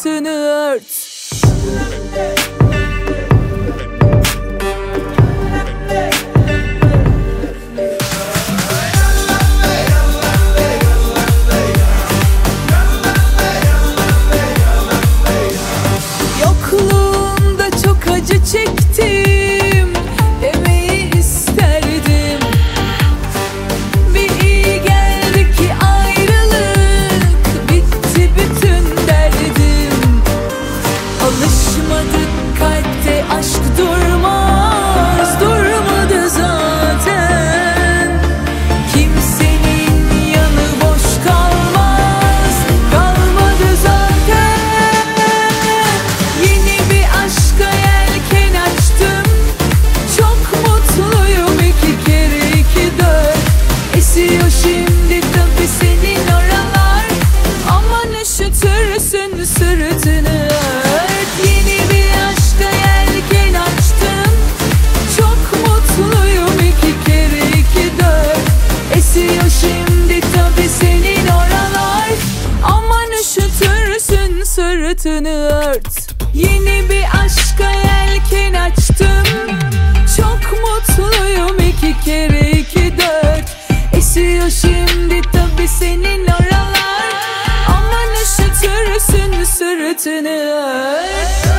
Altını ört. sırtını ört. Yeni bir aşka yelken açtım. Çok mutluyum iki kere iki dört. Esiyor şimdi tabi senin oralar Aman üşütürsün sırtını ört. Yeni bir aşka Bütünü öldü